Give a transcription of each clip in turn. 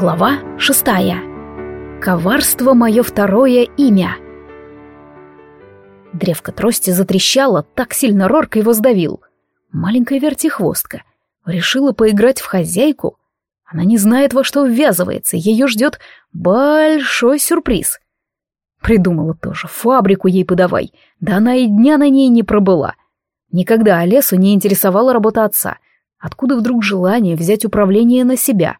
Глава шестая. Коварство — мое второе имя. Древко трости затрещало, так сильно Рорк его сдавил. Маленькая вертихвостка. Решила поиграть в хозяйку. Она не знает, во что ввязывается, ее ждет большой сюрприз. Придумала тоже, фабрику ей подавай, да она и дня на ней не пробыла. Никогда Олесу не интересовала работа отца. Откуда вдруг желание взять управление на себя —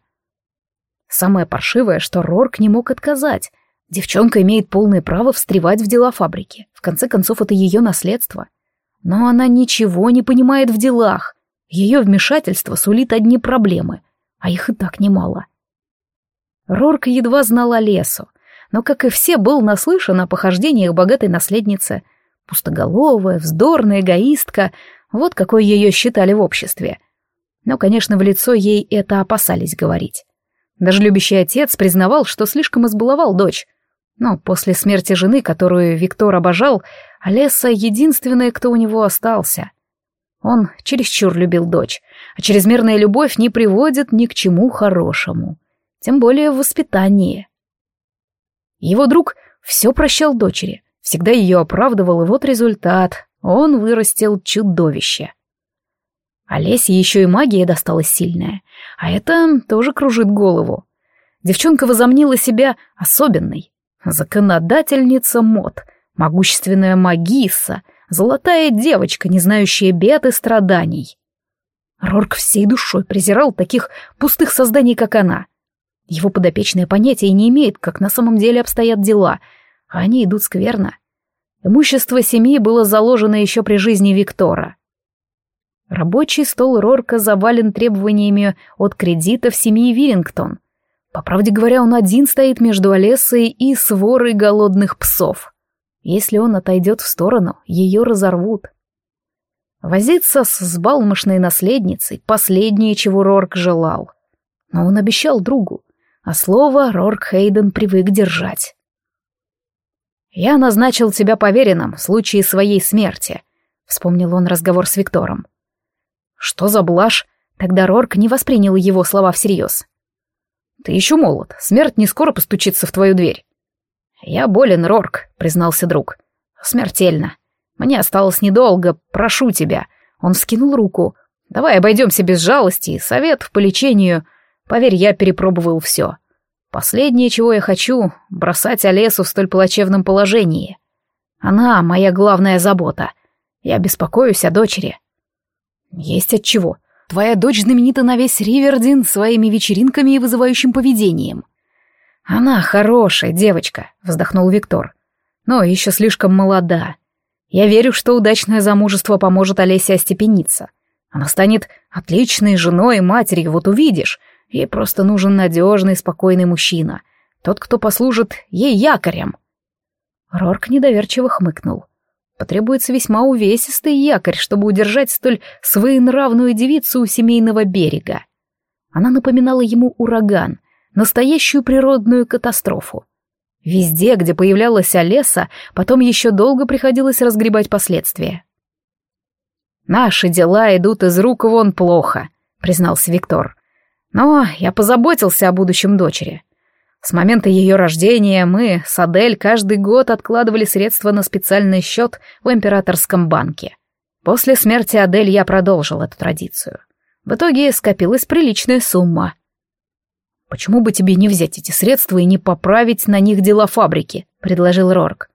Самое паршивое, что Рорк не мог отказать. Девчонка имеет полное право встревать в дела фабрики. В конце концов, это ее наследство. Но она ничего не понимает в делах. Ее вмешательство сулит одни проблемы, а их и так немало. Рорк едва знала лесу, но, как и все, был наслышан о похождениях богатой наследницы. Пустоголовая, вздорная, эгоистка — вот какой ее считали в обществе. Но, конечно, в лицо ей это опасались говорить. Даже любящий отец признавал, что слишком избаловал дочь. Но после смерти жены, которую Виктор обожал, Олеса — единственная, кто у него остался. Он чересчур любил дочь, а чрезмерная любовь не приводит ни к чему хорошему, тем более в воспитании. Его друг все прощал дочери, всегда ее оправдывал, и вот результат — он вырастил чудовище. Олесе еще и магия досталась сильная, а это тоже кружит голову. Девчонка возомнила себя особенной. Законодательница мод, могущественная магисса, золотая девочка, не знающая бед и страданий. Рорк всей душой презирал таких пустых созданий, как она. Его подопечное понятие не имеет, как на самом деле обстоят дела, а они идут скверно. Имущество семьи было заложено еще при жизни Виктора — Рабочий стол Рорка завален требованиями от кредитов семьи Вирингтон. По правде говоря, он один стоит между Олессой и сворой голодных псов. Если он отойдет в сторону, ее разорвут. Возиться с сбалмошной наследницей — последнее, чего Рорк желал. Но он обещал другу, а слово Рорк Хейден привык держать. «Я назначил тебя поверенным в случае своей смерти», — вспомнил он разговор с Виктором. Что за блажь? Тогда Рорк не воспринял его слова всерьез. «Ты еще молод, смерть не скоро постучится в твою дверь». «Я болен, Рорк», — признался друг. «Смертельно. Мне осталось недолго, прошу тебя». Он вскинул руку. «Давай обойдемся без жалости, совет по лечению. Поверь, я перепробовал все. Последнее, чего я хочу, бросать Олесу в столь плачевном положении. Она моя главная забота. Я беспокоюсь о дочери». Есть от чего. Твоя дочь знаменита на весь Ривердин своими вечеринками и вызывающим поведением. Она хорошая девочка, вздохнул Виктор. Но еще слишком молода. Я верю, что удачное замужество поможет Олесе остепениться. Она станет отличной женой и матерью, вот увидишь. Ей просто нужен надежный, спокойный мужчина. Тот, кто послужит ей якорем. Рорк недоверчиво хмыкнул. Потребуется весьма увесистый якорь, чтобы удержать столь своенравную девицу у семейного берега. Она напоминала ему ураган, настоящую природную катастрофу. Везде, где появлялась Олеса, потом еще долго приходилось разгребать последствия. «Наши дела идут из рук вон плохо», — признался Виктор. «Но я позаботился о будущем дочери. С момента ее рождения мы с Адель каждый год откладывали средства на специальный счет в императорском банке. После смерти Адель я продолжил эту традицию. В итоге скопилась приличная сумма. «Почему бы тебе не взять эти средства и не поправить на них дела фабрики?» — предложил Рорк.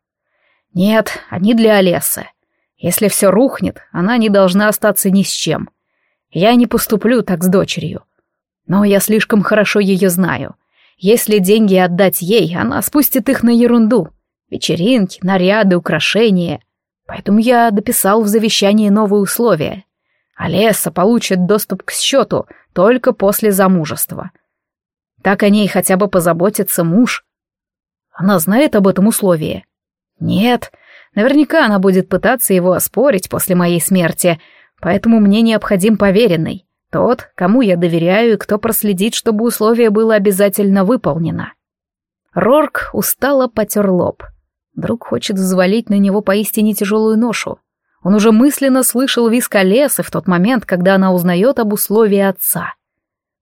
«Нет, они для Олесы. Если все рухнет, она не должна остаться ни с чем. Я не поступлю так с дочерью. Но я слишком хорошо ее знаю» Если деньги отдать ей, она спустит их на ерунду. Вечеринки, наряды, украшения. Поэтому я дописал в завещании новые условия. Олеса получит доступ к счету только после замужества. Так о ней хотя бы позаботится муж. Она знает об этом условии? Нет, наверняка она будет пытаться его оспорить после моей смерти, поэтому мне необходим поверенный. Тот, кому я доверяю и кто проследит, чтобы условие было обязательно выполнено. Рорк устало потер лоб. Друг хочет взвалить на него поистине тяжелую ношу. Он уже мысленно слышал виск Олесы в тот момент, когда она узнает об условии отца.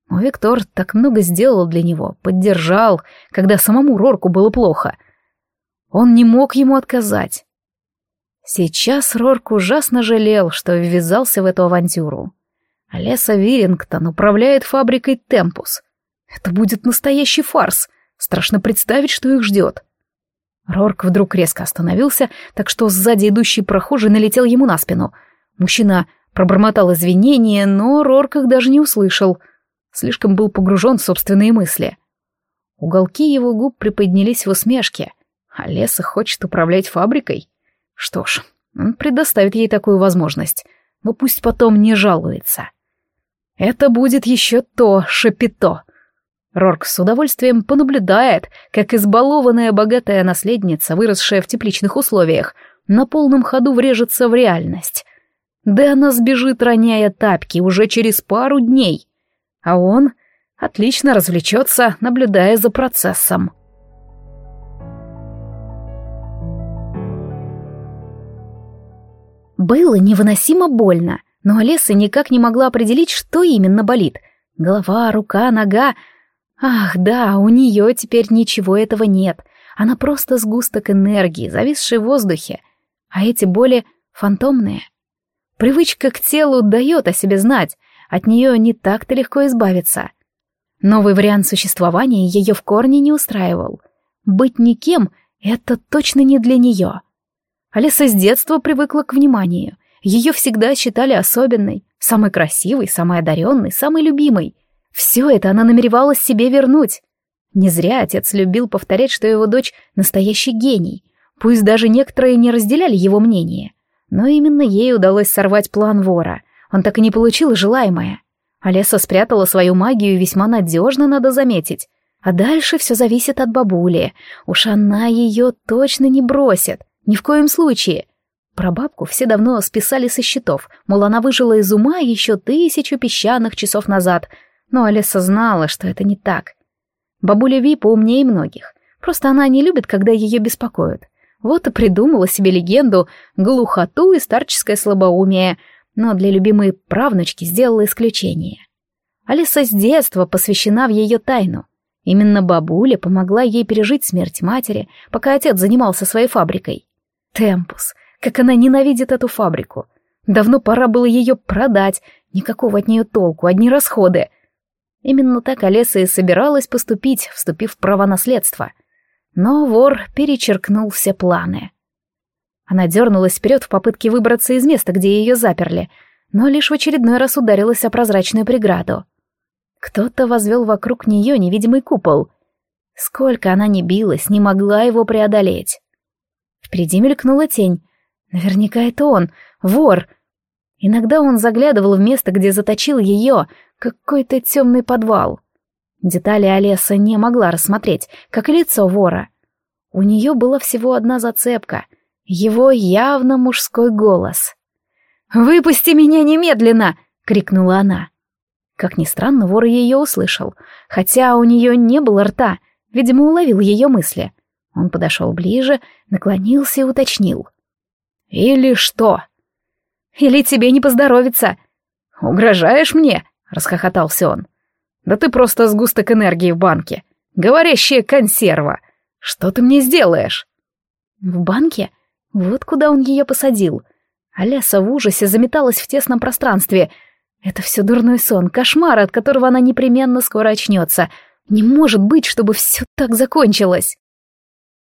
Но Виктор так много сделал для него, поддержал, когда самому Рорку было плохо. Он не мог ему отказать. Сейчас Рорк ужасно жалел, что ввязался в эту авантюру. Олеса Вирингтон управляет фабрикой «Темпус». Это будет настоящий фарс. Страшно представить, что их ждет. Рорк вдруг резко остановился, так что сзади идущий прохожий налетел ему на спину. Мужчина пробормотал извинения, но Рорк их даже не услышал. Слишком был погружен в собственные мысли. Уголки его губ приподнялись в усмешке. А Леса хочет управлять фабрикой? Что ж, он предоставит ей такую возможность, но пусть потом не жалуется. Это будет еще то шапито. Рорк с удовольствием понаблюдает, как избалованная богатая наследница, выросшая в тепличных условиях, на полном ходу врежется в реальность. Да она сбежит, роняя тапки, уже через пару дней. А он отлично развлечется, наблюдая за процессом. Было невыносимо больно, но Олеса никак не могла определить, что именно болит. Голова, рука, нога — Ах, да, у нее теперь ничего этого нет. Она просто сгусток энергии, зависший в воздухе. А эти боли фантомные. Привычка к телу дает о себе знать, от нее не так-то легко избавиться. Новый вариант существования ее в корне не устраивал. Быть никем — это точно не для нее. Алиса с детства привыкла к вниманию. Ее всегда считали особенной, самой красивой, самой одаренной, самой любимой — все это она намеревалась себе вернуть. Не зря отец любил повторять, что его дочь — настоящий гений. Пусть даже некоторые не разделяли его мнение. Но именно ей удалось сорвать план вора. Он так и не получил желаемое. Олеса спрятала свою магию весьма надежно, надо заметить. А дальше все зависит от бабули. Уж она ее точно не бросит. Ни в коем случае. Про бабку все давно списали со счетов, мол, она выжила из ума еще тысячу песчаных часов назад — но Алиса знала, что это не так. Бабуля Ви поумнее многих. Просто она не любит, когда ее беспокоят. Вот и придумала себе легенду глухоту и старческое слабоумие, но для любимой правнучки сделала исключение. Алиса с детства посвящена в ее тайну. Именно бабуля помогла ей пережить смерть матери, пока отец занимался своей фабрикой. Темпус, как она ненавидит эту фабрику. Давно пора было ее продать, никакого от нее толку, одни расходы. Именно так Олеса и собиралась поступить, вступив в право наследства. Но вор перечеркнул все планы. Она дернулась вперед в попытке выбраться из места, где ее заперли, но лишь в очередной раз ударилась о прозрачную преграду. Кто-то возвел вокруг нее невидимый купол. Сколько она ни билась, не могла его преодолеть. Впереди мелькнула тень. Наверняка это он, вор. Иногда он заглядывал в место, где заточил ее, какой-то темный подвал. Детали Олеса не могла рассмотреть, как лицо вора. У нее была всего одна зацепка — его явно мужской голос. «Выпусти меня немедленно!» — крикнула она. Как ни странно, вор ее услышал, хотя у нее не было рта, видимо, уловил ее мысли. Он подошел ближе, наклонился и уточнил. «Или что?» «Или тебе не поздоровится?» «Угрожаешь мне?» расхохотался он. «Да ты просто сгусток энергии в банке. Говорящая консерва. Что ты мне сделаешь?» «В банке? Вот куда он ее посадил». Аляса в ужасе заметалась в тесном пространстве. Это все дурной сон, кошмар, от которого она непременно скоро очнется. Не может быть, чтобы все так закончилось.